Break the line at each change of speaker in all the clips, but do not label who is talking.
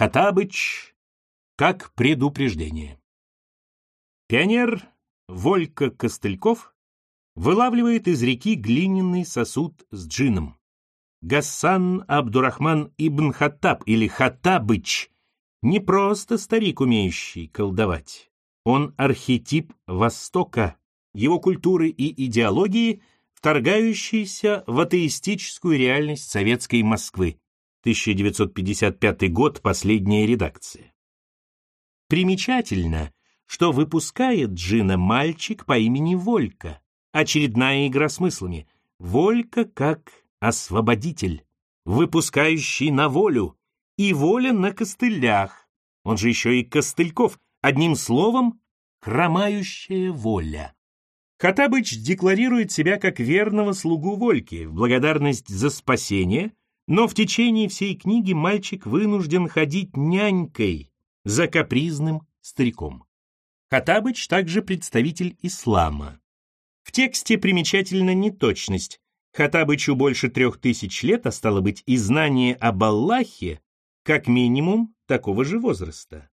Хатабыч как предупреждение. Пионер Волька Костыльков вылавливает из реки глиняный сосуд с джином. Гассан Абдурахман ибн Хаттаб или Хаттабыч не просто старик, умеющий колдовать. Он архетип Востока, его культуры и идеологии, вторгающиеся в атеистическую реальность советской Москвы. 1955 год, последняя редакция. Примечательно, что выпускает Джина мальчик по имени Волька. Очередная игра смыслами. Волька как освободитель, выпускающий на волю, и воля на костылях. Он же еще и Костыльков. Одним словом, хромающая воля. Хатабыч декларирует себя как верного слугу Вольки в благодарность за спасение, но в течение всей книги мальчик вынужден ходить нянькой за капризным стариком. Хатабыч также представитель ислама. В тексте примечательна неточность. Хатабычу больше трех тысяч лет, а стало быть и знание об Аллахе, как минимум такого же возраста.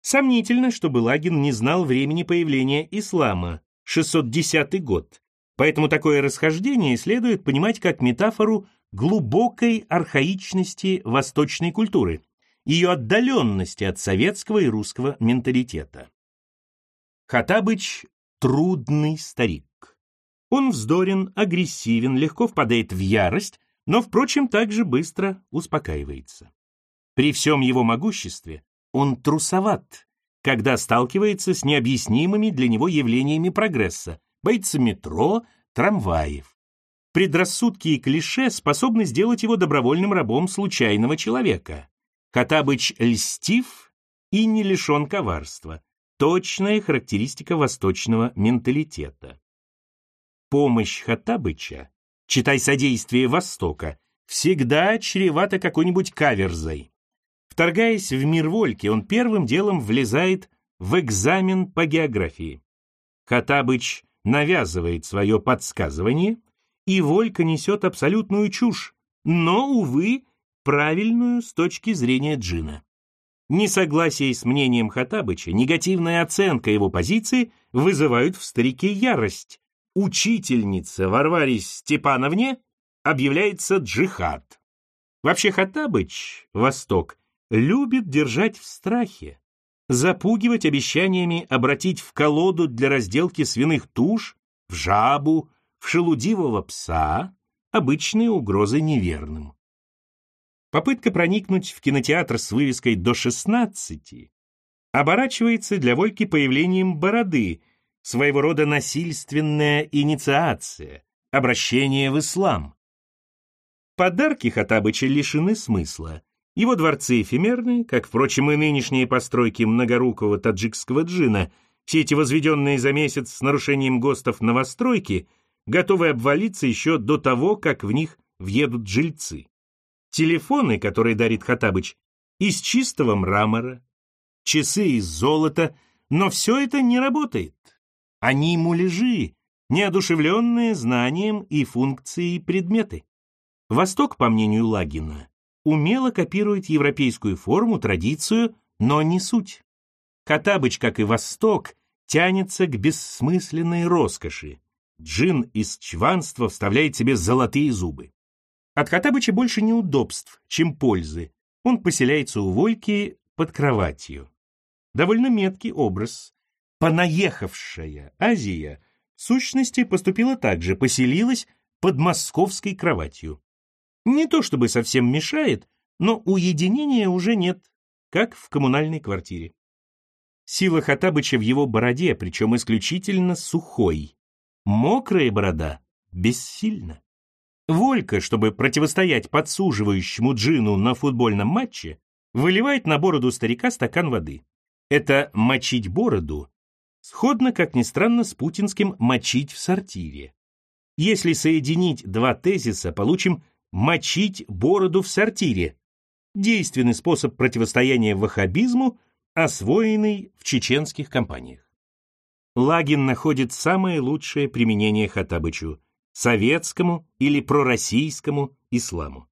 Сомнительно, что Лагин не знал времени появления ислама, 610 год, поэтому такое расхождение следует понимать как метафору глубокой архаичности восточной культуры, ее отдаленности от советского и русского менталитета. Хатабыч – трудный старик. Он вздорен, агрессивен, легко впадает в ярость, но, впрочем, также быстро успокаивается. При всем его могуществе он трусоват, когда сталкивается с необъяснимыми для него явлениями прогресса, боится метро, трамваев. Предрассудки и клише способны сделать его добровольным рабом случайного человека. Хатабыч льстив и не лишен коварства точная характеристика восточного менталитета. Помощь Хаттабыча, читай содействие Востока, всегда чревата какой-нибудь каверзой. Вторгаясь в мир Вольки, он первым делом влезает в экзамен по географии. Хаттабыч навязывает свое подсказывание, и Волька несет абсолютную чушь, но, увы, правильную с точки зрения Джина. Несогласие с мнением Хатабыча, негативная оценка его позиции вызывают в старике ярость. Учительница Варваре Степановне объявляется джихад. Вообще Хатабыч, Восток, любит держать в страхе, запугивать обещаниями обратить в колоду для разделки свиных туш, в жабу, в шелудивого пса, обычные угрозы неверным. Попытка проникнуть в кинотеатр с вывеской «до 16» оборачивается для Вольки появлением бороды, своего рода насильственная инициация, обращение в ислам. Подарки Хатабыча лишены смысла. Его дворцы эфемерны, как, впрочем, и нынешние постройки многорукого таджикского джина, все эти возведенные за месяц с нарушением ГОСТов новостройки, готовы обвалиться еще до того, как в них въедут жильцы. Телефоны, которые дарит Хатабыч, из чистого мрамора, часы из золота, но все это не работает. Они муляжи, неодушевленные знанием и функцией предметы. Восток, по мнению Лагина, умело копирует европейскую форму, традицию, но не суть. Хатабыч, как и Восток, тянется к бессмысленной роскоши. Джин из чванства вставляет себе золотые зубы. От Хатабыча больше неудобств, чем пользы. Он поселяется у Вольки под кроватью. Довольно меткий образ. Понаехавшая Азия в сущности поступила так же, поселилась под московской кроватью. Не то чтобы совсем мешает, но уединения уже нет, как в коммунальной квартире. Сила Хатабыча в его бороде, причем исключительно сухой. Мокрая борода бессильна. Волька, чтобы противостоять подсуживающему джину на футбольном матче, выливает на бороду старика стакан воды. Это «мочить бороду» сходно, как ни странно, с путинским «мочить в сортире». Если соединить два тезиса, получим «мочить бороду в сортире» – действенный способ противостояния ваххабизму, освоенный в чеченских компаниях. Лагин находит самое лучшее применение Хатабычу – советскому или пророссийскому исламу.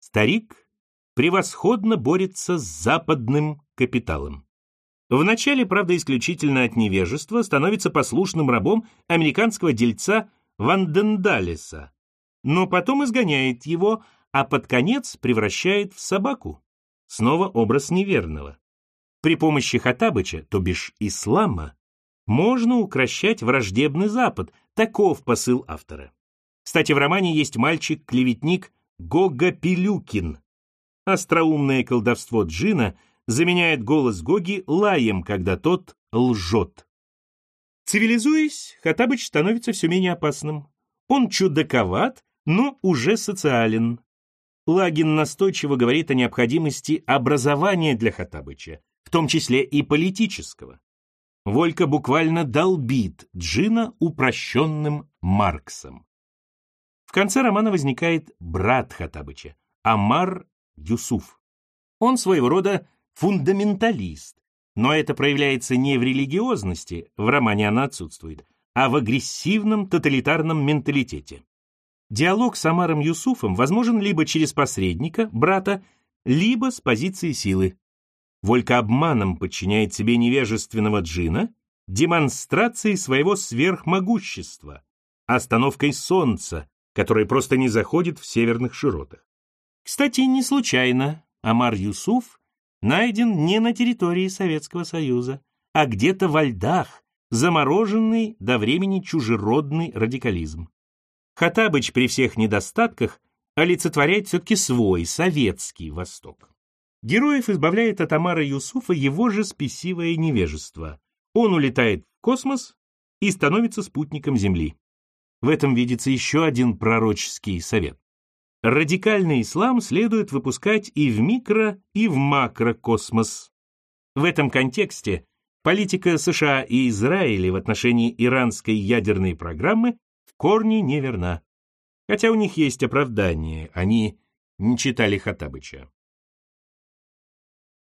Старик превосходно борется с западным капиталом. Вначале, правда, исключительно от невежества, становится послушным рабом американского дельца Вандендалеса, но потом изгоняет его, а под конец превращает в собаку. Снова образ неверного. При помощи Хатабыча, то бишь ислама, можно укращать враждебный Запад, таков посыл автора. Кстати, в романе есть мальчик-клеветник Гога Пилюкин. Остроумное колдовство Джина заменяет голос Гоги лаем, когда тот лжет. Цивилизуясь, Хатабыч становится все менее опасным. Он чудаковат, но уже социален. Лагин настойчиво говорит о необходимости образования для Хатабыча, в том числе и политического. Волька буквально долбит Джина упрощенным Марксом. В конце романа возникает брат Хатабыча, Амар Юсуф. Он своего рода фундаменталист, но это проявляется не в религиозности, в романе она отсутствует, а в агрессивном тоталитарном менталитете. Диалог с Амаром Юсуфом возможен либо через посредника, брата, либо с позиции силы. Волька обманом подчиняет себе невежественного джина, демонстрацией своего сверхмогущества, остановкой солнца, которое просто не заходит в северных широтах. Кстати, не случайно Амар Юсуф найден не на территории Советского Союза, а где-то во льдах, замороженный до времени чужеродный радикализм. Хатабыч при всех недостатках олицетворяет все-таки свой, советский Восток. Героев избавляет от Амара Юсуфа его же спесивое невежество. Он улетает в космос и становится спутником Земли. В этом видится еще один пророческий совет. Радикальный ислам следует выпускать и в микро, и в макрокосмос. В этом контексте политика США и Израиля в отношении иранской ядерной программы в корне неверна. Хотя у них есть оправдание, они не читали Хатабыча.